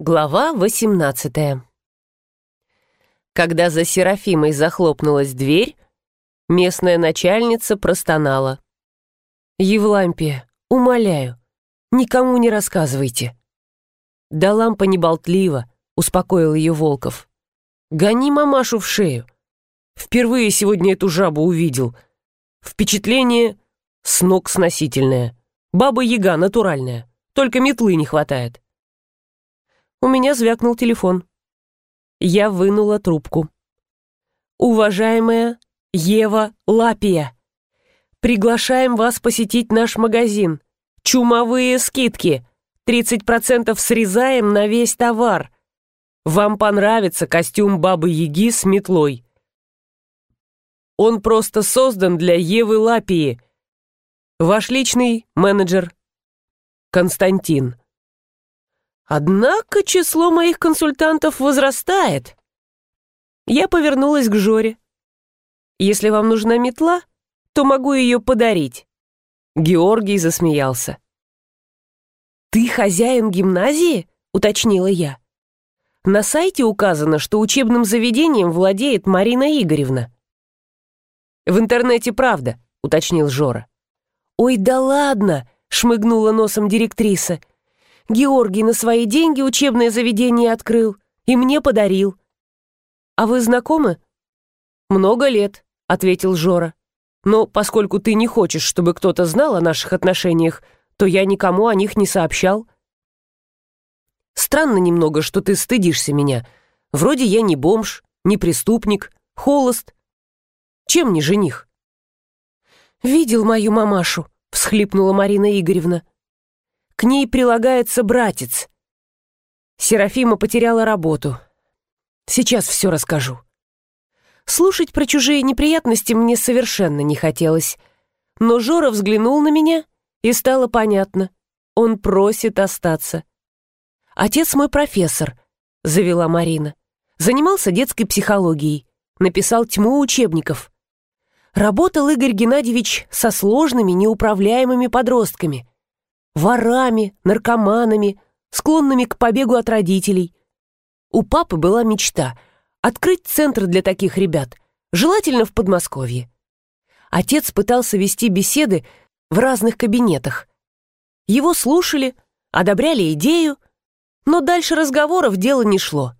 Глава 18 Когда за Серафимой захлопнулась дверь, местная начальница простонала. «Евлампия, умоляю, никому не рассказывайте». «Да лампа не болтлива», — успокоил ее Волков. «Гони мамашу в шею. Впервые сегодня эту жабу увидел. Впечатление с ног сносительное. Баба-яга натуральная, только метлы не хватает». У меня звякнул телефон. Я вынула трубку. «Уважаемая Ева Лапия, приглашаем вас посетить наш магазин. Чумовые скидки. 30% срезаем на весь товар. Вам понравится костюм Бабы-Яги с метлой. Он просто создан для Евы Лапии. Ваш личный менеджер Константин. Однако число моих консультантов возрастает. Я повернулась к Жоре. Если вам нужна метла, то могу ее подарить. Георгий засмеялся. «Ты хозяин гимназии?» — уточнила я. На сайте указано, что учебным заведением владеет Марина Игоревна. «В интернете правда», — уточнил Жора. «Ой, да ладно!» — шмыгнула носом директриса. Георгий на свои деньги учебное заведение открыл и мне подарил. А вы знакомы? Много лет, ответил Жора. Но поскольку ты не хочешь, чтобы кто-то знал о наших отношениях, то я никому о них не сообщал. Странно немного, что ты стыдишься меня. Вроде я не бомж, не преступник, холост. Чем не жених? Видел мою мамашу, всхлипнула Марина Игоревна. К ней прилагается братец. Серафима потеряла работу. Сейчас все расскажу. Слушать про чужие неприятности мне совершенно не хотелось. Но Жора взглянул на меня, и стало понятно. Он просит остаться. «Отец мой профессор», — завела Марина. «Занимался детской психологией, написал тьму учебников. Работал Игорь Геннадьевич со сложными, неуправляемыми подростками ворами, наркоманами, склонными к побегу от родителей. У папы была мечта — открыть центр для таких ребят, желательно в Подмосковье. Отец пытался вести беседы в разных кабинетах. Его слушали, одобряли идею, но дальше разговоров дело не шло.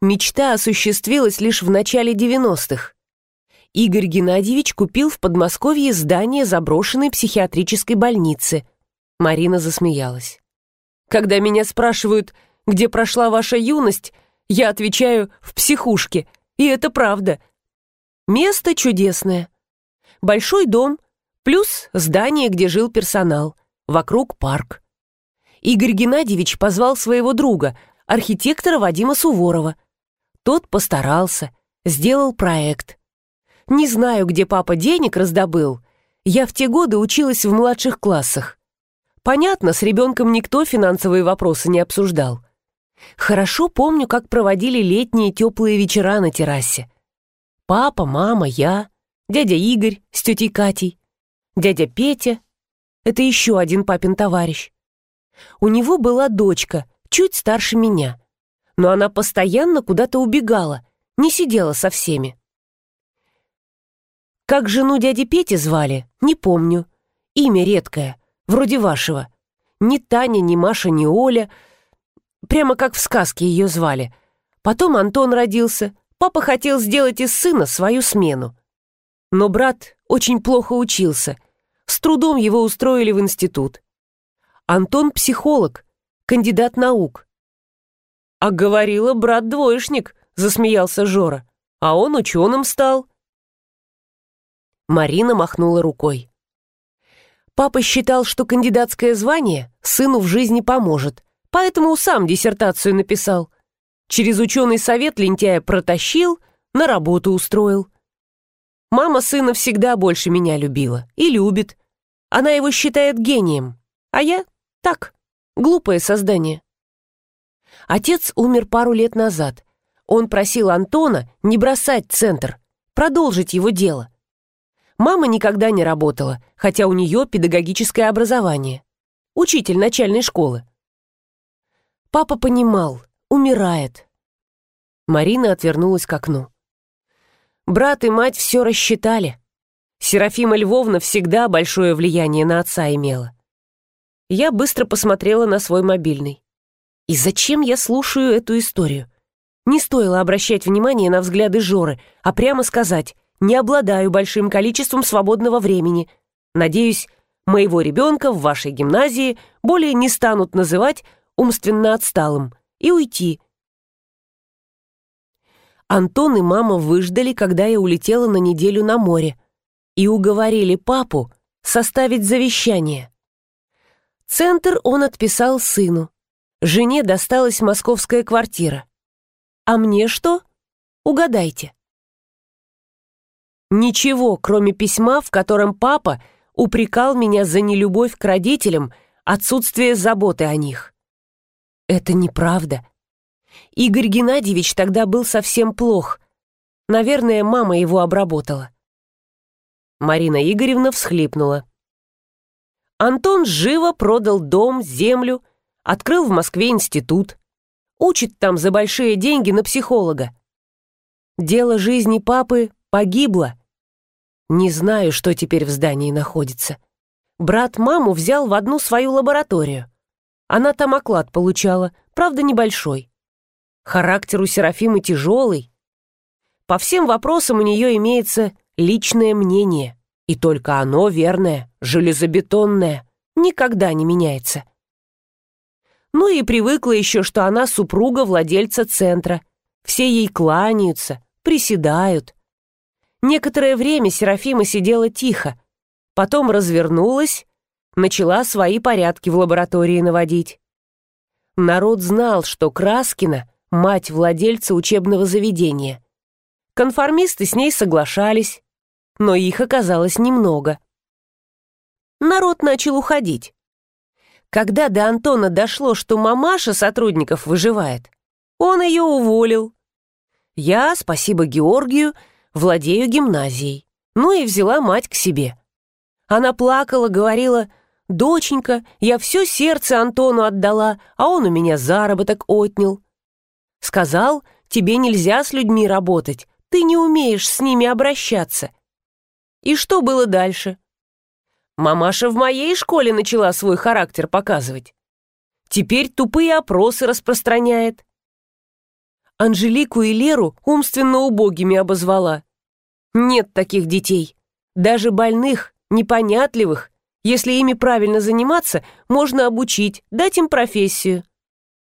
Мечта осуществилась лишь в начале 90-х. Игорь Геннадьевич купил в Подмосковье здание заброшенной психиатрической больницы — Марина засмеялась. «Когда меня спрашивают, где прошла ваша юность, я отвечаю «в психушке», и это правда. Место чудесное. Большой дом, плюс здание, где жил персонал, вокруг парк. Игорь Геннадьевич позвал своего друга, архитектора Вадима Суворова. Тот постарался, сделал проект. Не знаю, где папа денег раздобыл. Я в те годы училась в младших классах. Понятно, с ребенком никто финансовые вопросы не обсуждал. Хорошо помню, как проводили летние теплые вечера на террасе. Папа, мама, я, дядя Игорь с тетей Катей, дядя Петя. Это еще один папин товарищ. У него была дочка, чуть старше меня. Но она постоянно куда-то убегала, не сидела со всеми. Как жену дяди Пети звали, не помню. Имя редкое вроде вашего. Ни Таня, ни Маша, ни Оля. Прямо как в сказке ее звали. Потом Антон родился. Папа хотел сделать из сына свою смену. Но брат очень плохо учился. С трудом его устроили в институт. Антон психолог, кандидат наук. «А говорила брат двоечник», — засмеялся Жора. «А он ученым стал». Марина махнула рукой. Папа считал, что кандидатское звание сыну в жизни поможет, поэтому сам диссертацию написал. Через ученый совет лентяя протащил, на работу устроил. Мама сына всегда больше меня любила и любит. Она его считает гением, а я — так, глупое создание. Отец умер пару лет назад. Он просил Антона не бросать центр, продолжить его дело. Мама никогда не работала, хотя у нее педагогическое образование. Учитель начальной школы. Папа понимал, умирает. Марина отвернулась к окну. Брат и мать все рассчитали. Серафима Львовна всегда большое влияние на отца имела. Я быстро посмотрела на свой мобильный. И зачем я слушаю эту историю? Не стоило обращать внимание на взгляды Жоры, а прямо сказать «не обладаю большим количеством свободного времени. Надеюсь, моего ребенка в вашей гимназии более не станут называть умственно отсталым, и уйти. Антон и мама выждали, когда я улетела на неделю на море, и уговорили папу составить завещание. Центр он отписал сыну. Жене досталась московская квартира. А мне что? Угадайте. Ничего, кроме письма, в котором папа упрекал меня за нелюбовь к родителям, отсутствие заботы о них. Это неправда. Игорь Геннадьевич тогда был совсем плох. Наверное, мама его обработала. Марина Игоревна всхлипнула. Антон живо продал дом, землю, открыл в Москве институт. Учит там за большие деньги на психолога. Дело жизни папы погибло. Не знаю, что теперь в здании находится. Брат маму взял в одну свою лабораторию. Она там оклад получала, правда, небольшой. Характер у Серафимы тяжелый. По всем вопросам у нее имеется личное мнение, и только оно верное, железобетонное, никогда не меняется. Ну и привыкла еще, что она супруга владельца центра. Все ей кланяются, приседают. Некоторое время Серафима сидела тихо, потом развернулась начала свои порядки в лаборатории наводить. Народ знал, что Краскина — мать владельца учебного заведения. Конформисты с ней соглашались, но их оказалось немного. Народ начал уходить. Когда до Антона дошло, что мамаша сотрудников выживает, он ее уволил. Я, спасибо Георгию, владею гимназией. Ну и взяла мать к себе. Она плакала, говорила, «Доченька, я все сердце Антону отдала, а он у меня заработок отнял». Сказал, тебе нельзя с людьми работать, ты не умеешь с ними обращаться. И что было дальше? Мамаша в моей школе начала свой характер показывать. Теперь тупые опросы распространяет. Анжелику и Леру умственно убогими обозвала. Нет таких детей. Даже больных, непонятливых, если ими правильно заниматься, можно обучить, дать им профессию.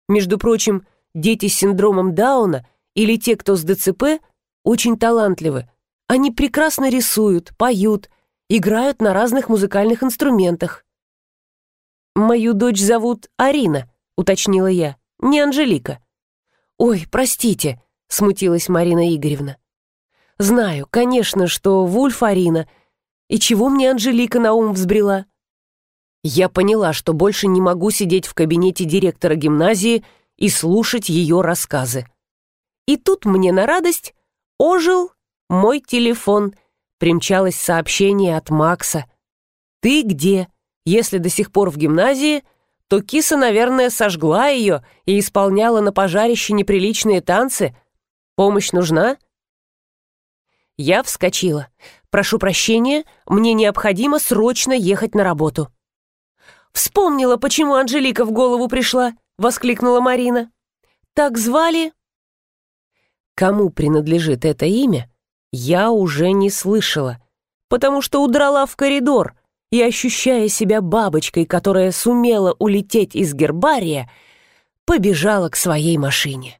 Между прочим, дети с синдромом Дауна или те, кто с ДЦП, очень талантливы. Они прекрасно рисуют, поют, играют на разных музыкальных инструментах. «Мою дочь зовут Арина», — уточнила я, — «не Анжелика». «Ой, простите», — смутилась Марина Игоревна. «Знаю, конечно, что Вульф Арина — и чего мне Анжелика на ум взбрела? Я поняла, что больше не могу сидеть в кабинете директора гимназии и слушать ее рассказы. И тут мне на радость ожил мой телефон. Примчалось сообщение от Макса. «Ты где? Если до сих пор в гимназии, то киса, наверное, сожгла ее и исполняла на пожарище неприличные танцы. Помощь нужна?» Я вскочила. «Прошу прощения, мне необходимо срочно ехать на работу». «Вспомнила, почему Анжелика в голову пришла», — воскликнула Марина. «Так звали...» Кому принадлежит это имя, я уже не слышала, потому что удрала в коридор и, ощущая себя бабочкой, которая сумела улететь из гербария, побежала к своей машине.